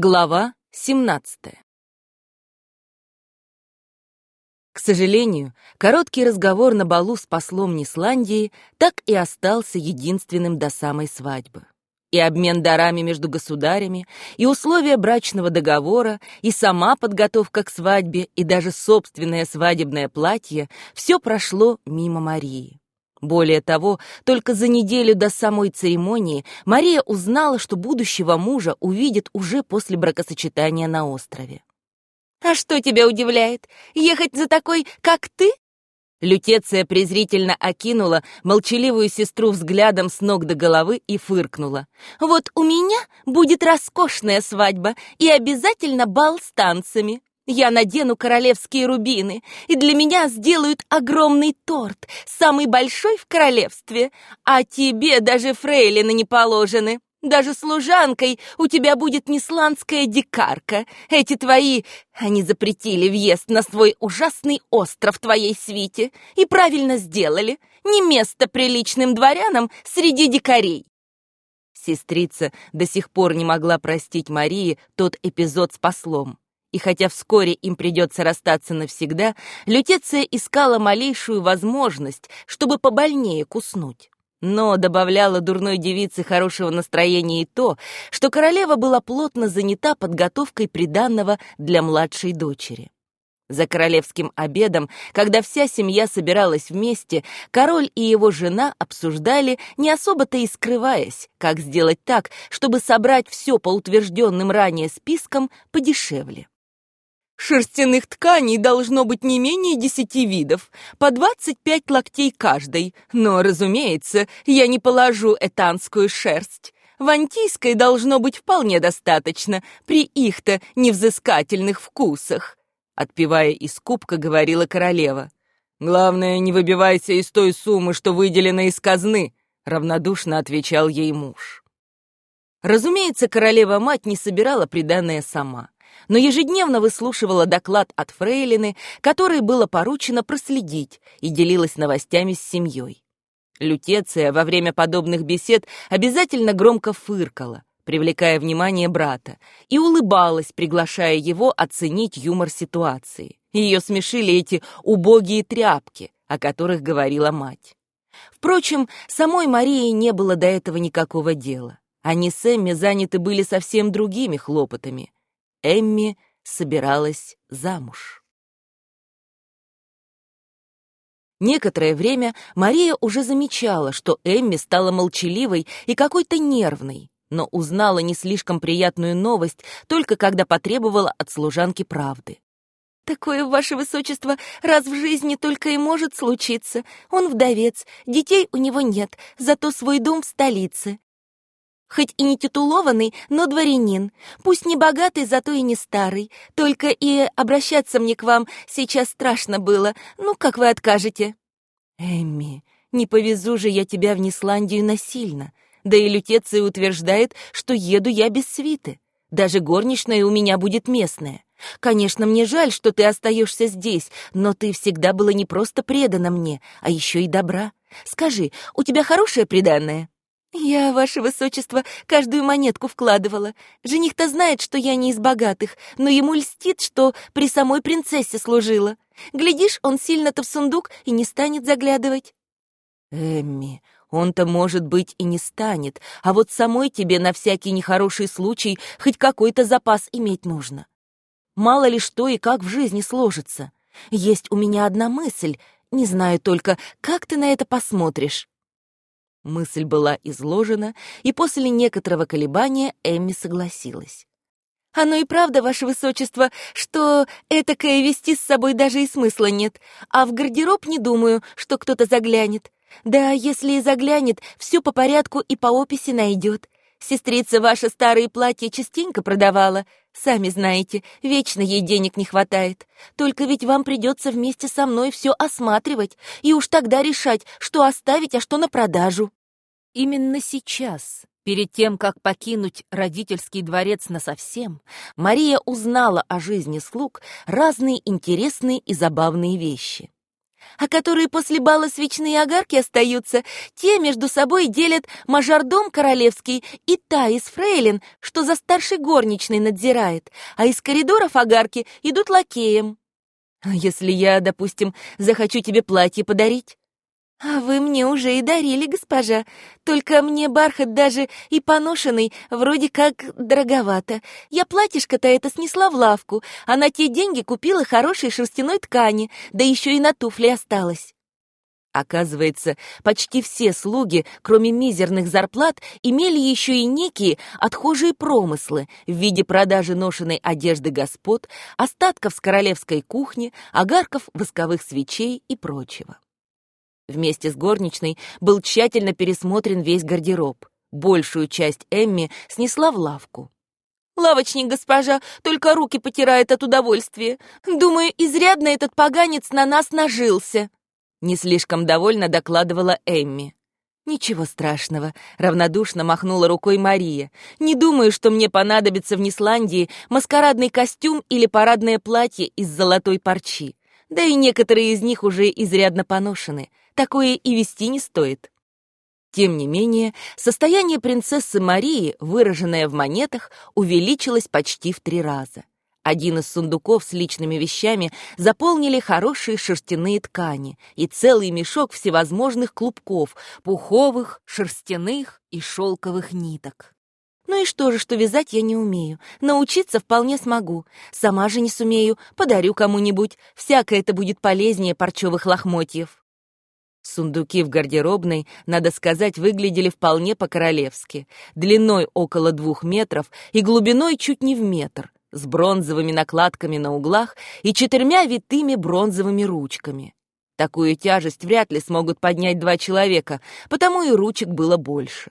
Глава 17 К сожалению, короткий разговор на балу с послом Нисландии так и остался единственным до самой свадьбы. И обмен дарами между государями, и условия брачного договора, и сама подготовка к свадьбе, и даже собственное свадебное платье — все прошло мимо Марии. Более того, только за неделю до самой церемонии Мария узнала, что будущего мужа увидит уже после бракосочетания на острове. «А что тебя удивляет? Ехать за такой, как ты?» Лютеция презрительно окинула молчаливую сестру взглядом с ног до головы и фыркнула. «Вот у меня будет роскошная свадьба и обязательно бал с танцами. Я надену королевские рубины, и для меня сделают огромный торт, самый большой в королевстве. А тебе даже фрейлины не положены. Даже служанкой у тебя будет несландская дикарка. Эти твои... Они запретили въезд на свой ужасный остров твоей свите. И правильно сделали. Не место приличным дворянам среди дикарей. Сестрица до сих пор не могла простить Марии тот эпизод с послом. И хотя вскоре им придется расстаться навсегда, Лютеция искала малейшую возможность, чтобы побольнее куснуть. Но добавляла дурной девице хорошего настроения и то, что королева была плотно занята подготовкой приданного для младшей дочери. За королевским обедом, когда вся семья собиралась вместе, король и его жена обсуждали, не особо-то и скрываясь, как сделать так, чтобы собрать все по утвержденным ранее спискам подешевле. Шерстяных тканей должно быть не менее десяти видов, по двадцать пять локтей каждой. Но, разумеется, я не положу этанскую шерсть. В антийской должно быть вполне достаточно, при их-то невзыскательных вкусах. Отпивая из кубка, говорила королева. «Главное, не выбивайся из той суммы, что выделена из казны», равнодушно отвечал ей муж. Разумеется, королева-мать не собирала приданное сама но ежедневно выслушивала доклад от Фрейлины, которой было поручено проследить, и делилась новостями с семьей. Лютеция во время подобных бесед обязательно громко фыркала, привлекая внимание брата, и улыбалась, приглашая его оценить юмор ситуации. Ее смешили эти убогие тряпки, о которых говорила мать. Впрочем, самой Марии не было до этого никакого дела. Они с Эмми заняты были совсем другими хлопотами. Эмми собиралась замуж. Некоторое время Мария уже замечала, что Эмми стала молчаливой и какой-то нервной, но узнала не слишком приятную новость только когда потребовала от служанки правды. «Такое, ваше высочество, раз в жизни только и может случиться. Он вдовец, детей у него нет, зато свой дом в столице. Хоть и не титулованный, но дворянин. Пусть не богатый, зато и не старый. Только и обращаться мне к вам сейчас страшно было. Ну, как вы откажете?» «Эмми, не повезу же я тебя в Нисландию насильно. Да и Лютеция утверждает, что еду я без свиты. Даже горничная у меня будет местная. Конечно, мне жаль, что ты остаешься здесь, но ты всегда была не просто предана мне, а еще и добра. Скажи, у тебя хорошее приданное?» «Я, ваше высочество, каждую монетку вкладывала. Жених-то знает, что я не из богатых, но ему льстит, что при самой принцессе служила. Глядишь, он сильно-то в сундук и не станет заглядывать». «Эмми, он-то, может быть, и не станет, а вот самой тебе на всякий нехороший случай хоть какой-то запас иметь нужно. Мало ли что и как в жизни сложится. Есть у меня одна мысль, не знаю только, как ты на это посмотришь». Мысль была изложена, и после некоторого колебания Эмми согласилась. «Оно и правда, ваше высочество, что этакое вести с собой даже и смысла нет, а в гардероб не думаю, что кто-то заглянет. Да, если и заглянет, все по порядку и по описи найдет. Сестрица ваша старые платья частенько продавала. Сами знаете, вечно ей денег не хватает. Только ведь вам придется вместе со мной все осматривать и уж тогда решать, что оставить, а что на продажу». Именно сейчас, перед тем, как покинуть родительский дворец насовсем, Мария узнала о жизни слуг разные интересные и забавные вещи. А которые после бала свечные огарки остаются, те между собой делят мажордом королевский и та из фрейлин, что за старшей горничной надзирает, а из коридоров огарки идут лакеем. А если я, допустим, захочу тебе платье подарить? «А вы мне уже и дарили, госпожа. Только мне бархат даже и поношенный, вроде как дороговато. Я платьишко-то это снесла в лавку, а на те деньги купила хорошей шерстяной ткани, да еще и на туфли осталось». Оказывается, почти все слуги, кроме мизерных зарплат, имели еще и некие отхожие промыслы в виде продажи ношенной одежды господ, остатков с королевской кухни, огарков восковых свечей и прочего. Вместе с горничной был тщательно пересмотрен весь гардероб. Большую часть Эмми снесла в лавку. «Лавочник, госпожа, только руки потирает от удовольствия. Думаю, изрядно этот поганец на нас нажился», — не слишком довольно докладывала Эмми. «Ничего страшного», — равнодушно махнула рукой Мария. «Не думаю, что мне понадобится в Нисландии маскарадный костюм или парадное платье из золотой парчи. Да и некоторые из них уже изрядно поношены такое и вести не стоит. Тем не менее, состояние принцессы Марии, выраженное в монетах, увеличилось почти в три раза. Один из сундуков с личными вещами заполнили хорошие шерстяные ткани и целый мешок всевозможных клубков, пуховых, шерстяных и шелковых ниток. Ну и что же, что вязать я не умею. Научиться вполне смогу. Сама же не сумею, подарю кому-нибудь. Всякое это будет полезнее парчевых лохмотьев. Сундуки в гардеробной, надо сказать, выглядели вполне по-королевски, длиной около двух метров и глубиной чуть не в метр, с бронзовыми накладками на углах и четырьмя витыми бронзовыми ручками. Такую тяжесть вряд ли смогут поднять два человека, потому и ручек было больше.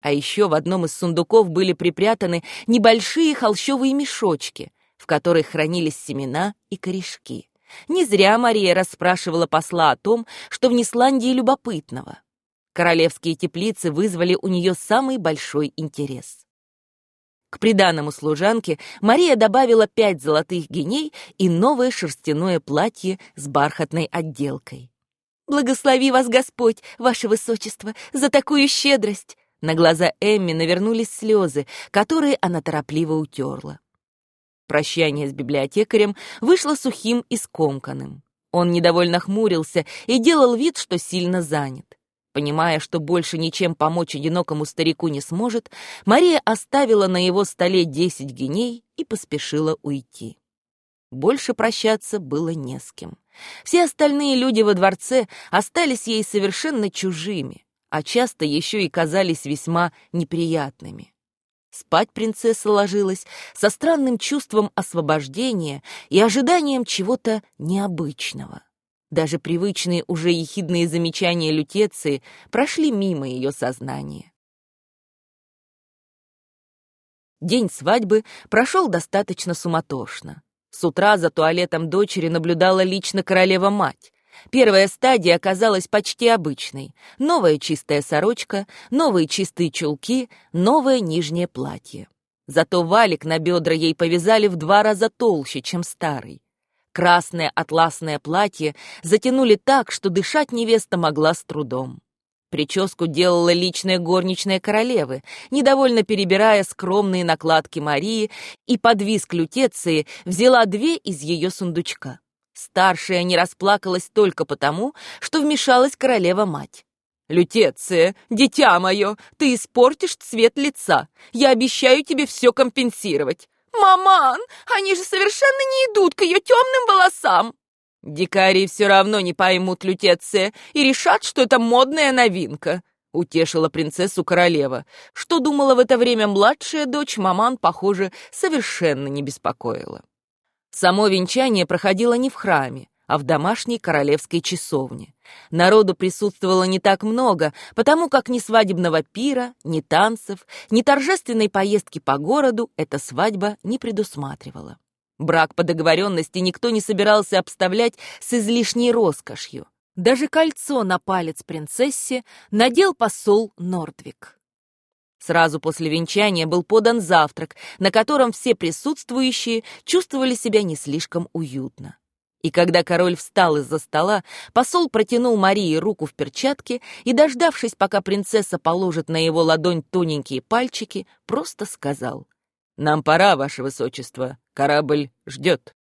А еще в одном из сундуков были припрятаны небольшие холщовые мешочки, в которых хранились семена и корешки. Не зря Мария расспрашивала посла о том, что в Нисландии любопытного. Королевские теплицы вызвали у нее самый большой интерес. К приданному служанке Мария добавила пять золотых геней и новое шерстяное платье с бархатной отделкой. «Благослови вас Господь, ваше высочество, за такую щедрость!» На глаза Эмми навернулись слезы, которые она торопливо утерла. Прощание с библиотекарем вышло сухим и скомканным. Он недовольно хмурился и делал вид, что сильно занят. Понимая, что больше ничем помочь одинокому старику не сможет, Мария оставила на его столе десять геней и поспешила уйти. Больше прощаться было не с кем. Все остальные люди во дворце остались ей совершенно чужими, а часто еще и казались весьма неприятными. Спать принцесса ложилась со странным чувством освобождения и ожиданием чего-то необычного. Даже привычные уже ехидные замечания лютеции прошли мимо ее сознания. День свадьбы прошел достаточно суматошно. С утра за туалетом дочери наблюдала лично королева-мать. Первая стадия оказалась почти обычной. Новая чистая сорочка, новые чистые чулки, новое нижнее платье. Зато валик на бедра ей повязали в два раза толще, чем старый. Красное атласное платье затянули так, что дышать невеста могла с трудом. Прическу делала личная горничная королевы, недовольно перебирая скромные накладки Марии, и под виск лютеции взяла две из ее сундучка. Старшая не расплакалась только потому, что вмешалась королева-мать. «Лютеция, дитя мое, ты испортишь цвет лица. Я обещаю тебе все компенсировать». «Маман, они же совершенно не идут к ее темным волосам!» «Дикари все равно не поймут Лютеция и решат, что это модная новинка», — утешила принцессу королева. Что думала в это время младшая дочь, маман, похоже, совершенно не беспокоила. Само венчание проходило не в храме, а в домашней королевской часовне. Народу присутствовало не так много, потому как ни свадебного пира, ни танцев, ни торжественной поездки по городу эта свадьба не предусматривала. Брак по договоренности никто не собирался обставлять с излишней роскошью. Даже кольцо на палец принцессе надел посол Нордвик. Сразу после венчания был подан завтрак, на котором все присутствующие чувствовали себя не слишком уютно. И когда король встал из-за стола, посол протянул Марии руку в перчатке и, дождавшись, пока принцесса положит на его ладонь тоненькие пальчики, просто сказал «Нам пора, ваше высочество, корабль ждет».